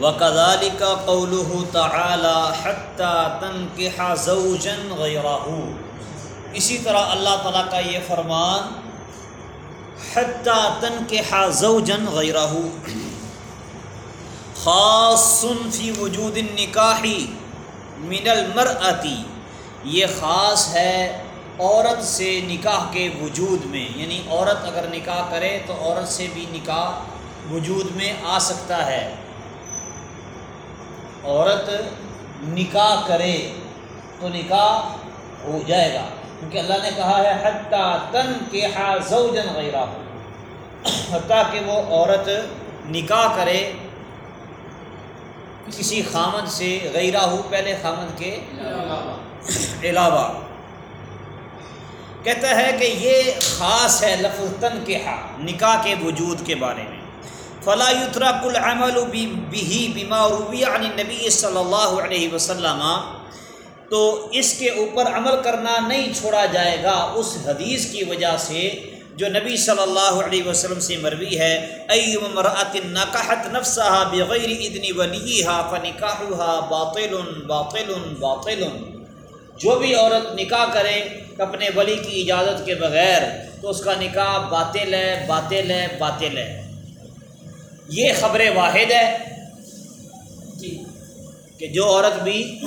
وکدالی کا قول تعلیٰ حتیٰ تن کے زوجن غیرہ اسی طرح اللہ تعالیٰ کا یہ فرمان حتیٰ تن کے زوجن غیرہ خاص فی وجود نکاحی من المرأتی یہ خاص ہے عورت سے نکاح کے وجود میں۔ یعنی عورت اگر نکاح کرے تو عورت سے بھی نکاح وجود میں آ سکتا ہے۔ عورت نکاح کرے تو نکاح ہو جائے گا۔ کیونکہ اللہ نے کہا ہے، حتیٰ تن کے زوجن غیرہ ہو حتیٰ کہ وہ عورت نکاح کرے کسی خامد سے غیرہ ہو پہلے خامد کے علاوہ۔ کہتا ہے کہ یہ خاص ہے لفظ تن کے نکاح کے وجود کے بارے میں۔ فلاح العمل العمل بھی بیما روبی عن نبی صلی اللہ علیہ وسلم. تو اس کے اوپر عمل کرنا نہیں چھوڑا جائے گا. اس حدیث کی وجہ سے جو نبی صلی اللہ علیہ وسلم سے مروی ہے ایوم مرات نقحت نفسها بغیر ادنی ولیها فنکاحها باطل باطل باطل. جو بھی عورت نکاح کرے اپنے ولی کی اجازت کے بغیر، تو اس کا نکاح باطل ہے باطل ہے باطل ہے. یہ خبر واحد ہے جی۔ کہ جو عورت بھی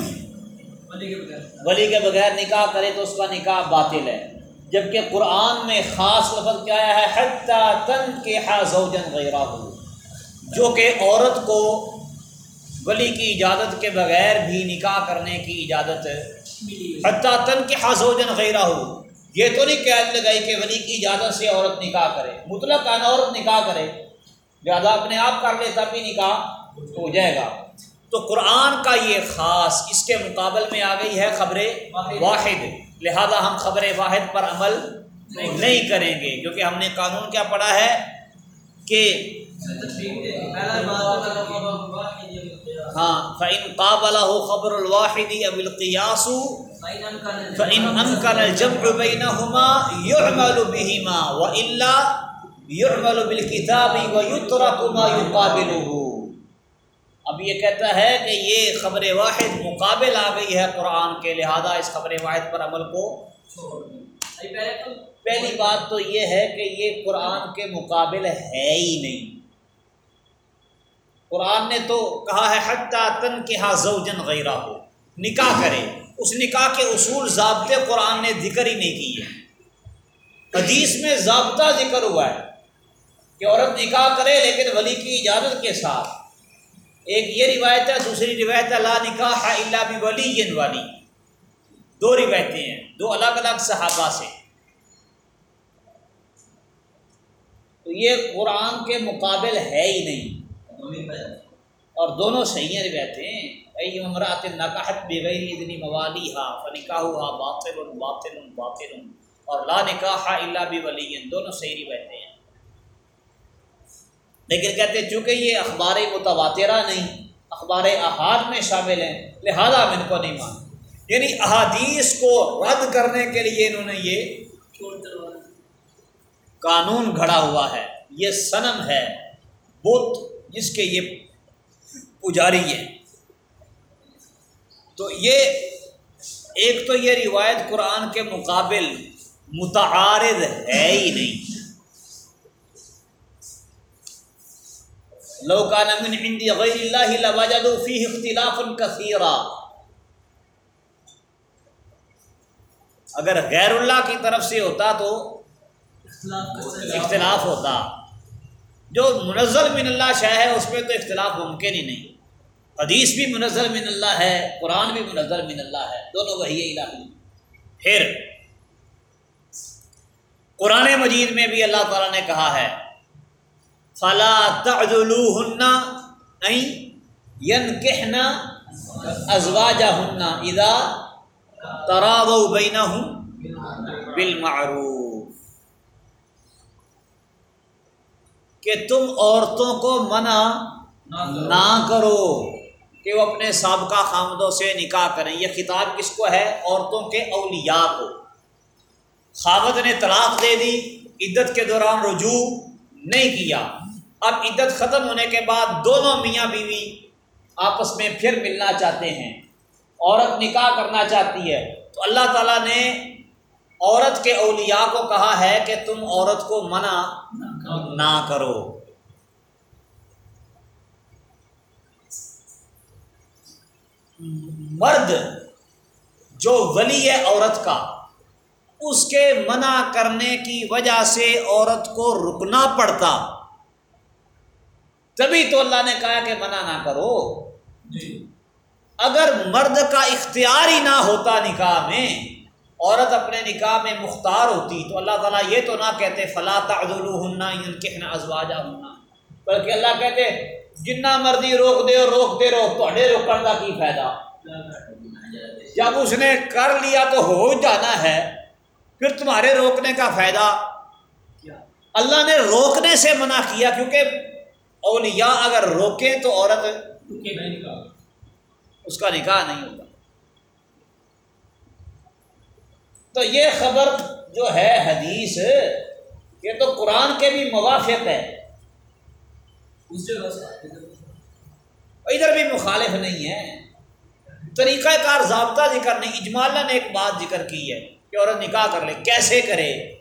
ولی کے بغیر۔ نکاح کرے تو اس کا نکاح باطل ہے۔ جبکہ قرآن میں خاص لفظ کیا ہے حتیٰ تن کے زوجن غیرہ۔ ہو جو کہ عورت کو ولی کی اجازت کے بغیر بھی نکاح کرنے کی اجازت حتیٰ تن کے زوجن غیرہ۔ ہو یہ تو نہیں قید لگائی کہ ولی کی اجازت سے عورت نکاح کرے۔ مطلق عورت نکاح کرے۔ لہٰذا اپنے آپ کر لے، تب بھی نکاح ہو جائے گا۔ تو قرآن کا یہ خاص اس کے مقابل میں آ گئی ہے خبر واحد۔ لہذا ہم خبر واحد پر عمل نہیں کریں گے، کیونکہ ہم نے قانون کیا پڑھا ہے کہ ہاں فعن قابل ہو خبر الواحدی اب القیاس فعن انکل جب بینہما یعمل بہما و اللہ یعمل بالکتابی و یترک ما یقابل اب یہ کہتا ہے کہ یہ خبر واحد مقابل آ گئی ہے قرآن کے لہذا اس خبر واحد پر عمل کو پہلی بات تو یہ ہے کہ یہ قرآن کے مقابل ہے ہی نہیں۔ قرآن نے تو کہا ہے حتیٰ تن کے ہاں زوجن غیرہ۔ ہو نکاح کرے۔ اس نکاح کے اصول ضابطے قرآن نے ذکر ہی نہیں کیے۔ حدیث میں ضابطہ ذکر ہوا ہے۔ کہ عورت نکاح کرے لیکن ولی کی اجازت کے ساتھ۔ ایک یہ روایت ہے، دوسری روایت ہے، لا نکاح اللہ بھی ولی۔ والی دو روایتیں ہیں، دو الگ الگ صحابہ سے۔ تو یہ قرآن کے مقابل ہے ہی نہیں۔ اور دونوں صحیح ہیں روایتیں۔ ائی عمرات نکاحت بغیر ادنی موالی ہا فنکاح ہا باطل باطل باطل۔ اور لا نکاح اللہ بھی ولی دونوں صحیح روایتیں ہیں۔ لیکن کہتے چونکہ یہ اخبار متواترہ نہیں، اخبار احاد میں شامل ہیں، لہذا ہم ان کو نہیں مان یعنی احادیث کو رد کرنے کے لیے انہوں نے یہ قانون گھڑا ہوا ہے۔ یہ صنم ہے، بت، جس کے یہ پجاری ہے تو یہ ایک تو یہ روایت قرآن کے مقابل متعارض ہے ہی نہیں۔ لوکان من عند غیر اللہ لوجدوا فيه اختلاف کثیرا اگر غیر اللہ کی طرف سے ہوتا تو اختلاف ہوتا. جو منزل من اللہ شاہ ہے، اس پہ تو اختلاف ممکن ہی نہیں. حدیث بھی منزل من اللہ ہے، قرآن بھی منزل من اللہ ہے. دونوں وہی الہی پھر قرآن مجید میں بھی اللہ تعالیٰ نے کہا ہے فلا تعدلوهن اي ينكحن ازواجهن اذا تراضوا بينهم بالمعروف۔ کہ تم عورتوں کو منع نہ کرو کہ وہ اپنے سابقہ خامدوں سے نکاح کریں۔ یہ خطاب کس کو ہے؟ عورتوں کے اولیاء کو۔ خامد نے طلاق دے دی، عدت کے دوران رجوع نہیں کیا۔ اب عدت ختم ہونے کے بعد دونوں میاں بیوی آپس میں پھر ملنا چاہتے ہیں۔ عورت نکاح کرنا چاہتی ہے۔ تو اللہ تعالیٰ نے عورت کے اولیاء کو کہا ہے کہ تم عورت کو منع نہ کرو۔ مرد جو ولی ہے عورت کا، اس کے منع کرنے کی وجہ سے عورت کو رکنا پڑتا۔ تبھی تو اللہ نے کہا کہ منع نہ کرو۔ جی۔ اگر مرد کا اختیار ہی نہ ہوتا نکاح میں عورت اپنے نکاح میں مختار ہوتی تو اللہ تعالیٰ یہ تو نہ کہتے فلاں ہننا کہنا ازواجہ ہونا بلکہ اللہ کہتے جنا مرضی روک دے اور روک دے روک تو روکنے کا کی فائدہ؟ جب اس نے کر لیا تو ہو جانا ہے پھر تمہارے روکنے کا فائدہ؟ اللہ نے روکنے سے منع کیا کیونکہ اولیاء اگر روکیں تو عورت اس کا نکاح نہیں ہوتا۔ تو یہ خبر جو ہے حدیث یہ تو قرآن کے بھی موافق ہے۔ ادھر بھی مخالف نہیں ہے۔ طریقہ کار ضابطہ ذکر نہیں اجمالا نے ایک بات ذکر کی ہے کہ عورت نکاح کر لے۔ کیسے کرے؟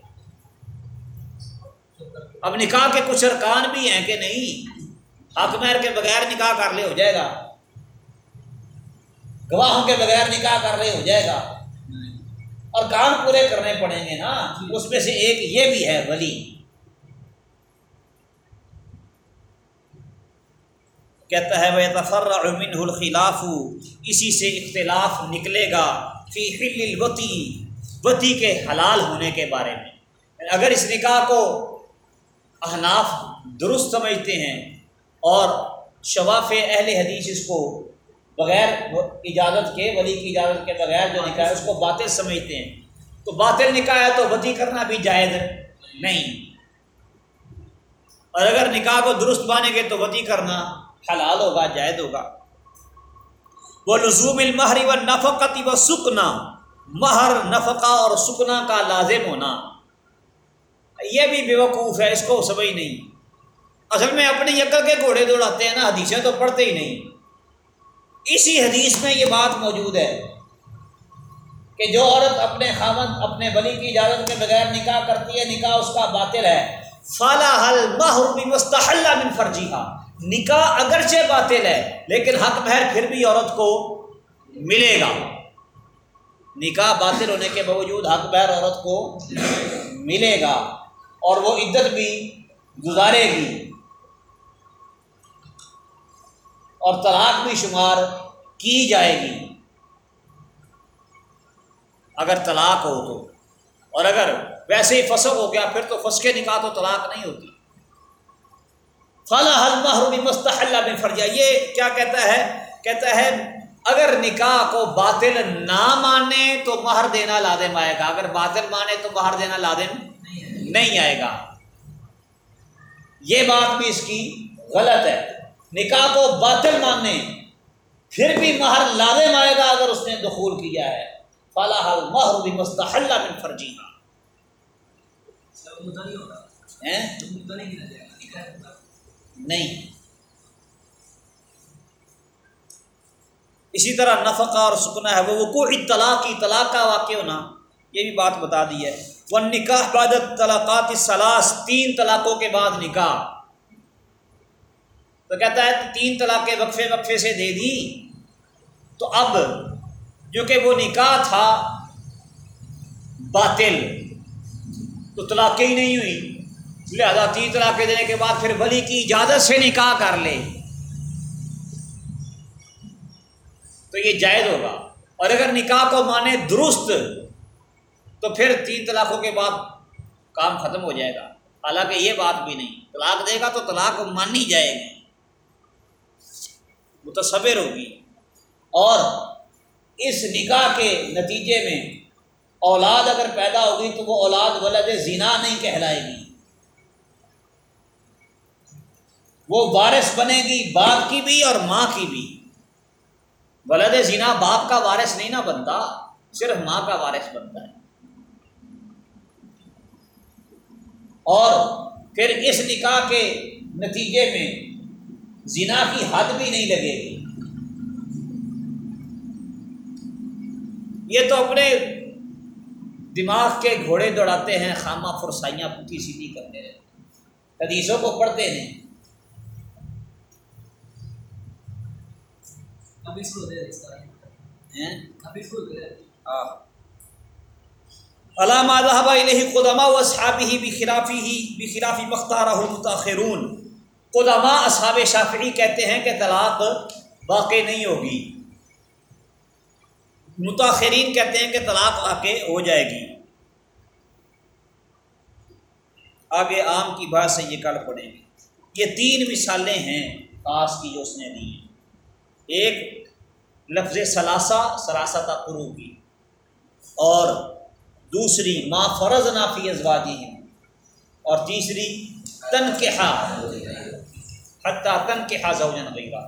اب نکاح کے کچھ ارکان بھی ہیں کہ نہیں؟ حق مہر کے بغیر نکاح کر لے ہو جائے گا۔ گواہوں کے بغیر نکاح کر لے ہو جائے گا۔ اور کام پورے کرنے پڑیں گے نا۔ اس میں سے ایک یہ بھی ہے، ولی۔ کہتا ہے وہ تفر امن الخلاف۔ اسی سے اختلاف نکلے گا۔ فی حل الوتی وتی کے حلال ہونے کے بارے میں۔ اگر اس نکاح کو احناف درست سمجھتے ہیں اور شواف اہل حدیث اس کو بغیر اجازت کے، ولی کی اجازت کے بغیر جو نکاح ہے، اس کو باطل سمجھتے ہیں۔ تو باطل نکاح ہے تو وتی کرنا بھی جائز نہیں۔ اور اگر نکاح کو درست مانیں گے تو وتی کرنا حلال ہوگا، جائز ہوگا۔ وہ لزوم المہری و نفقتی و سکنا مہر، نفقہ اور سکنا کا لازم ہونا۔ یہ بھی بے وقوف ہے، اس کو سمجھ نہیں۔ اصل میں اپنی یکل کے گھوڑے دوڑاتے ہیں نا، حدیثیں تو پڑھتے ہی نہیں۔ اسی حدیث میں یہ بات موجود ہے کہ جو عورت اپنے خامد اپنے بلی کی اجازت کے بغیر نکاح کرتی ہے، نکاح اس کا باطل ہے۔ فلاح محروبی مستحل من فرجیحا نکاح اگرچہ باطل ہے، لیکن حق مہر پھر بھی عورت کو ملے گا۔ نکاح باطل ہونے کے باوجود حق مہر عورت کو ملے گا۔ اور وہ عدت بھی گزارے گی۔ اور طلاق بھی شمار کی جائے گی۔ اگر طلاق ہو تو۔ اور اگر ویسے ہی فسق ہو گیا، پھر تو فسق نکاح تو طلاق نہیں ہوتی۔ فلاں حل محروم مستحل میں فرجا یہ کیا کہتا ہے؟ کہتا ہے، اگر نکاح کو باطل نہ مانے تو مہر دینا لادم آئے گا۔ اگر باطل مانے تو مہر دینا لادم نہیں آئے گا۔ یہ بات بھی اس کی غلط ہے۔ نکاح کو باطل ماننے پھر بھی مہر لادم آئے گا اگر اس نے دخول کیا ہے۔ فلاح محروم مستحل میں فرجی نہیں اسی طرح نفقہ اور سکنا ہے۔ وہ وقوع طلاق کی طلاق کا واقع ہونا یہ بھی بات بتا دی ہے۔ وہ نکاح بادت طلاقات سلاس تین طلاقوں کے بعد نکاح۔ تو کہتا ہے تین طلاقیں وقفے وقفے سے دے دی۔ تو اب جو کہ وہ نکاح تھا باطل، تو طلاقیں ہی نہیں ہوئی۔ لہذا تین طلاق دینے کے بعد پھر ولی کی اجازت سے نکاح کر لے۔ تو یہ جائز ہوگا۔ اور اگر نکاح کو مانے درست تو پھر تین طلاقوں کے بعد کام ختم ہو جائے گا۔ حالانکہ یہ بات بھی نہیں۔ طلاق دے گا تو طلاق مانی جائے گی۔ متصور ہوگی۔ اور اس نکاح کے نتیجے میں اولاد اگر پیدا ہوگی تو وہ اولاد ولد زنا نہیں کہلائے گی۔ وہ وارث بنے گی باپ کی بھی اور ماں کی بھی۔ ولد زینا باپ کا وارث نہیں نہ بنتا، صرف ماں کا وارث بنتا ہے۔ اور پھر اس نکاح کے نتیجے میں زنا کی حد بھی نہیں لگے گی۔ یہ تو اپنے دماغ کے گھوڑے دوڑاتے ہیں خامہ فرسائیاں پوٹھی سیدھی کرتے ہیں۔ حدیثوں کو پڑھتے ہیں۔ اب اس کو دے علامہ ذہبہ علیہ قدمہ و صحابی ہی بخرافی ہی بخرافی مختارہ متاخرون قدمہ اصحاب شافعی کہتے ہیں کہ طلاق واقع نہیں ہوگی. متاثرین کہتے ہیں کہ طلاق آ کے ہو جائے گی. آگے عام کی بات سے یہ کل پڑیں گے یہ تین مثالیں ہیں خاص کی جو اس نے دی ہیں. ایک لفظ ثلاثہ سراسا قرو کی. اور دوسری ما فرض نافی ازوادی ہیں اور تیسری تن کے حتیٰ تن کے زوجن غیرہ